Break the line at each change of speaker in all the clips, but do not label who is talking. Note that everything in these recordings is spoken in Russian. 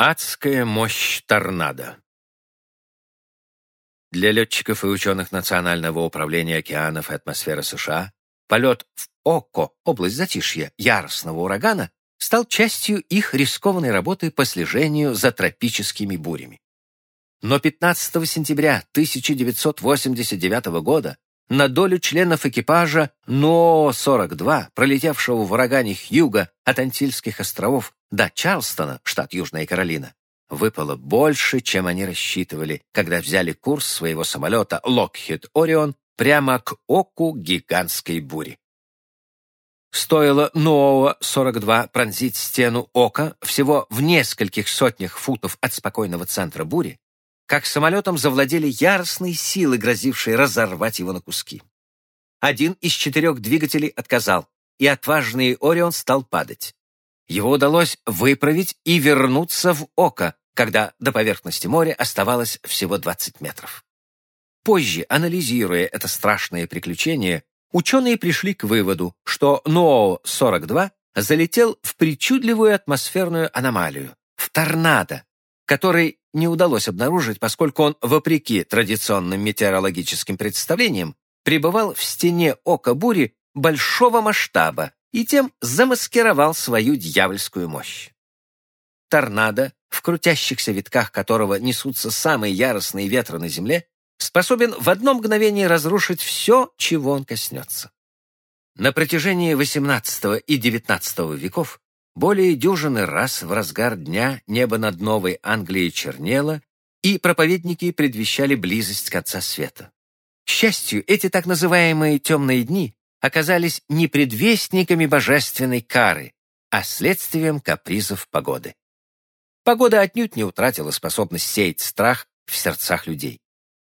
Адская мощь торнадо. Для летчиков и ученых Национального управления океанов и атмосферы США полет в Око, область затишья, яростного урагана, стал частью их рискованной работы по слежению за тропическими бурями. Но 15 сентября 1989 года на долю членов экипажа НОО-42, пролетевшего в урагане Хьюга от Антильских островов до Чарлстона, штат Южная Каролина, выпало больше, чем они рассчитывали, когда взяли курс своего самолета Lockheed Orion прямо к оку гигантской бури. Стоило НОО-42 пронзить стену ока всего в нескольких сотнях футов от спокойного центра бури, как самолетом завладели яростные силы, грозившие разорвать его на куски. Один из четырех двигателей отказал, и отважный Орион стал падать. Его удалось выправить и вернуться в око, когда до поверхности моря оставалось всего 20 метров. Позже, анализируя это страшное приключение, ученые пришли к выводу, что НОО-42 залетел в причудливую атмосферную аномалию, в торнадо, который не удалось обнаружить, поскольку он, вопреки традиционным метеорологическим представлениям, пребывал в стене ока бури большого масштаба и тем замаскировал свою дьявольскую мощь. Торнадо, в крутящихся витках которого несутся самые яростные ветры на Земле, способен в одно мгновение разрушить все, чего он коснется. На протяжении XVIII и XIX веков более дюжины раз в разгар дня небо над Новой Англией чернело, и проповедники предвещали близость конца света. К счастью, эти так называемые темные дни оказались не предвестниками божественной кары, а следствием капризов погоды. Погода отнюдь не утратила способность сеять страх в сердцах людей.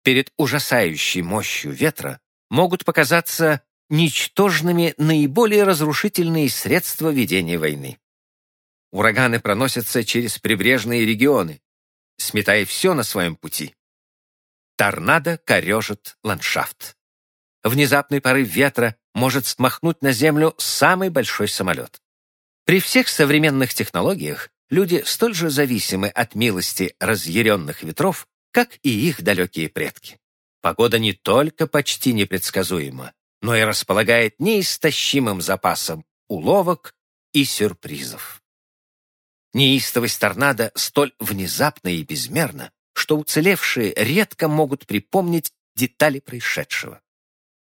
Перед ужасающей мощью ветра могут показаться ничтожными наиболее разрушительные средства ведения войны. Ураганы проносятся через прибрежные регионы, сметая все на своем пути. Торнадо корежит ландшафт. Внезапный порыв ветра может смахнуть на землю самый большой самолет. При всех современных технологиях люди столь же зависимы от милости разъяренных ветров, как и их далекие предки. Погода не только почти непредсказуема, но и располагает неистощимым запасом уловок и сюрпризов. Неистовость торнадо столь внезапна и безмерна, что уцелевшие редко могут припомнить детали происшедшего.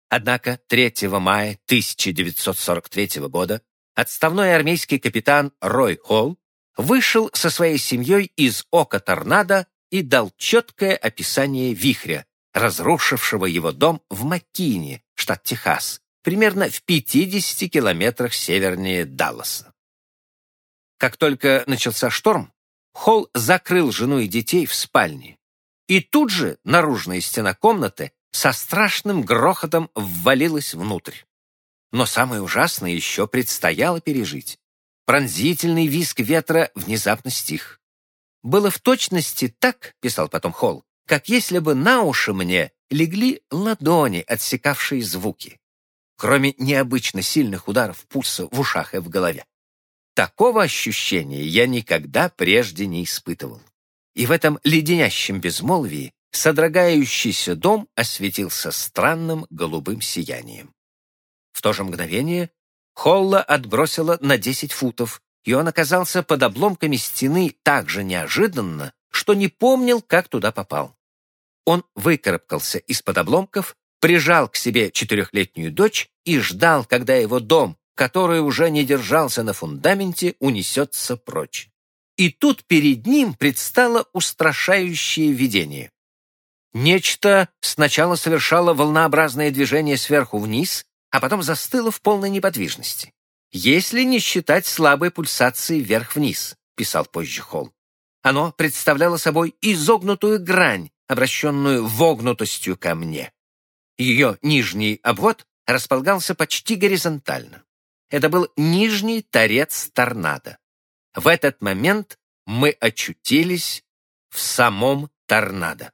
Однако 3 мая 1943 года отставной армейский капитан Рой Холл вышел со своей семьей из ока торнадо и дал четкое описание вихря, разрушившего его дом в Маккине, штат Техас, примерно в 50 километрах севернее Далласа. Как только начался шторм, Холл закрыл жену и детей в спальне. И тут же наружная стена комнаты со страшным грохотом ввалилась внутрь. Но самое ужасное еще предстояло пережить. Пронзительный визг ветра внезапно стих. «Было в точности так, — писал потом Холл, — как если бы на уши мне легли ладони, отсекавшие звуки, кроме необычно сильных ударов пульса в ушах и в голове. Такого ощущения я никогда прежде не испытывал. И в этом леденящем безмолвии содрогающийся дом осветился странным голубым сиянием. В то же мгновение Холла отбросила на 10 футов, и он оказался под обломками стены так же неожиданно, что не помнил, как туда попал. Он выкарабкался из-под обломков, прижал к себе четырехлетнюю дочь и ждал, когда его дом, который уже не держался на фундаменте, унесется прочь. И тут перед ним предстало устрашающее видение. Нечто сначала совершало волнообразное движение сверху вниз, а потом застыло в полной неподвижности. Если не считать слабой пульсации вверх-вниз, писал позже Холл. Оно представляло собой изогнутую грань, обращенную вогнутостью ко мне. Ее нижний обвод располагался почти горизонтально. Это был нижний торец торнадо. В этот момент мы очутились в самом торнадо.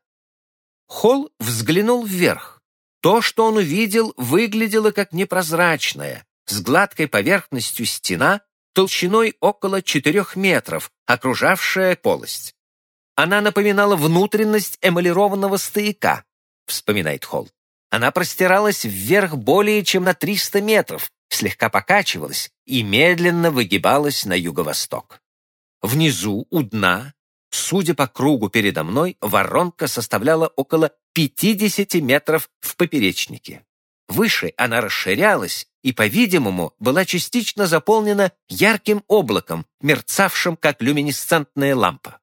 Холл взглянул вверх. То, что он увидел, выглядело как непрозрачная, с гладкой поверхностью стена толщиной около 4 метров, окружавшая полость. Она напоминала внутренность эмалированного стояка, вспоминает Холл. Она простиралась вверх более чем на 300 метров, слегка покачивалась и медленно выгибалась на юго-восток. Внизу, у дна, судя по кругу передо мной, воронка составляла около 50 метров в поперечнике. Выше она расширялась и, по-видимому, была частично заполнена ярким облаком, мерцавшим как люминесцентная лампа.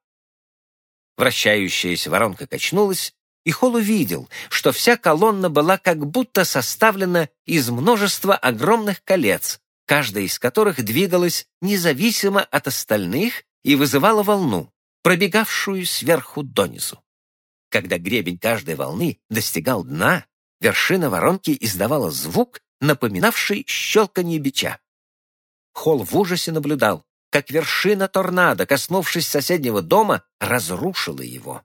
Вращающаяся воронка качнулась, и Холл увидел, что вся колонна была как будто составлена из множества огромных колец, каждая из которых двигалась независимо от остальных и вызывала волну, пробегавшую сверху донизу. Когда гребень каждой волны достигал дна, вершина воронки издавала звук, напоминавший щелканье бича. Холл в ужасе наблюдал, как вершина торнадо, коснувшись соседнего дома, разрушила его.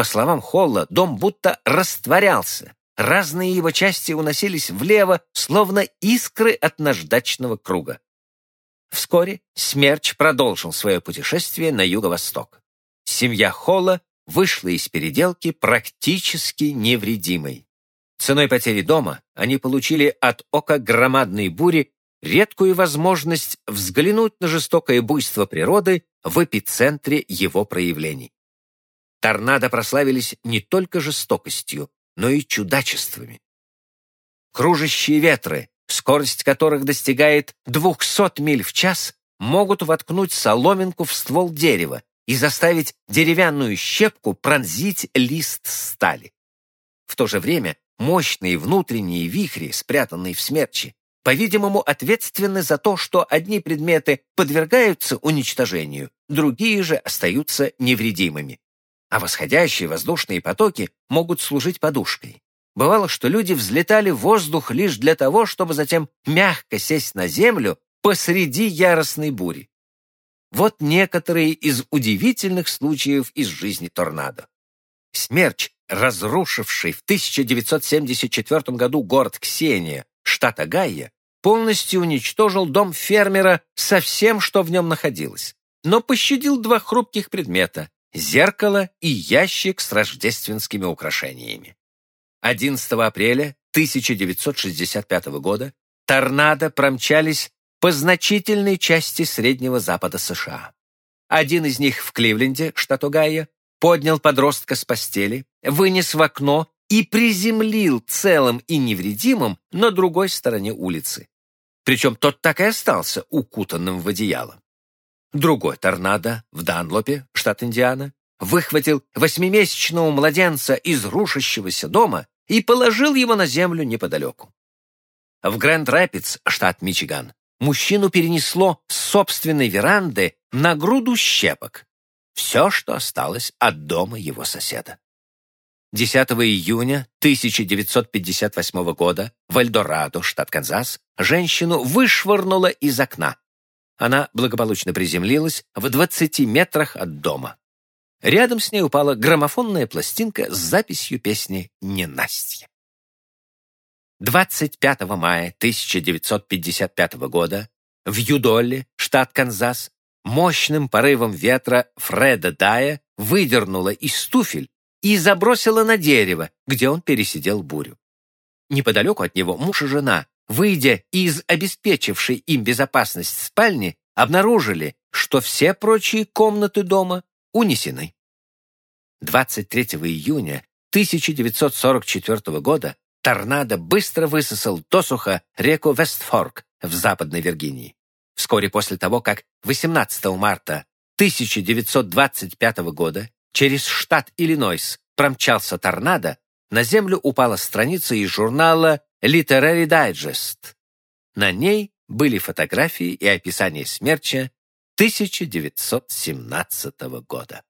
По словам Холла, дом будто растворялся. Разные его части уносились влево, словно искры от наждачного круга. Вскоре Смерч продолжил свое путешествие на юго-восток. Семья Холла вышла из переделки практически невредимой. Ценой потери дома они получили от ока громадной бури редкую возможность взглянуть на жестокое буйство природы в эпицентре его проявлений. Торнадо прославились не только жестокостью, но и чудачествами. Кружащие ветры, скорость которых достигает 200 миль в час, могут воткнуть соломинку в ствол дерева и заставить деревянную щепку пронзить лист стали. В то же время мощные внутренние вихри, спрятанные в смерчи, по-видимому, ответственны за то, что одни предметы подвергаются уничтожению, другие же остаются невредимыми а восходящие воздушные потоки могут служить подушкой. Бывало, что люди взлетали в воздух лишь для того, чтобы затем мягко сесть на землю посреди яростной бури. Вот некоторые из удивительных случаев из жизни торнадо. Смерч, разрушивший в 1974 году город Ксения, штат Огайо, полностью уничтожил дом фермера со всем, что в нем находилось, но пощадил два хрупких предмета зеркало и ящик с рождественскими украшениями. 11 апреля 1965 года торнадо промчались по значительной части Среднего Запада США. Один из них в Кливленде, штат Огайо, поднял подростка с постели, вынес в окно и приземлил целым и невредимым на другой стороне улицы. Причем тот так и остался укутанным в одеяло. Другой торнадо в Данлопе, штат Индиана, выхватил восьмимесячного младенца из рушащегося дома и положил его на землю неподалеку. В Грэнд-Рэпидс, штат Мичиган, мужчину перенесло с собственной веранды на груду щепок. Все, что осталось от дома его соседа. 10 июня 1958 года в Эльдорадо, штат Канзас, женщину вышвырнуло из окна. Она благополучно приземлилась в 20 метрах от дома. Рядом с ней упала граммофонная пластинка с записью песни «Ненастье». 25 мая 1955 года в Юдолле, штат Канзас, мощным порывом ветра Фреда Дая выдернула из туфель и забросила на дерево, где он пересидел бурю. Неподалеку от него муж и жена выйдя из обеспечившей им безопасность спальни, обнаружили, что все прочие комнаты дома унесены. 23 июня 1944 года торнадо быстро высосал досуха реку Вестфорк в Западной Виргинии. Вскоре после того, как 18 марта 1925 года через штат Иллинойс промчался торнадо, на землю упала страница из журнала Literary Digest. На ней были фотографии и описание смерча 1917 года.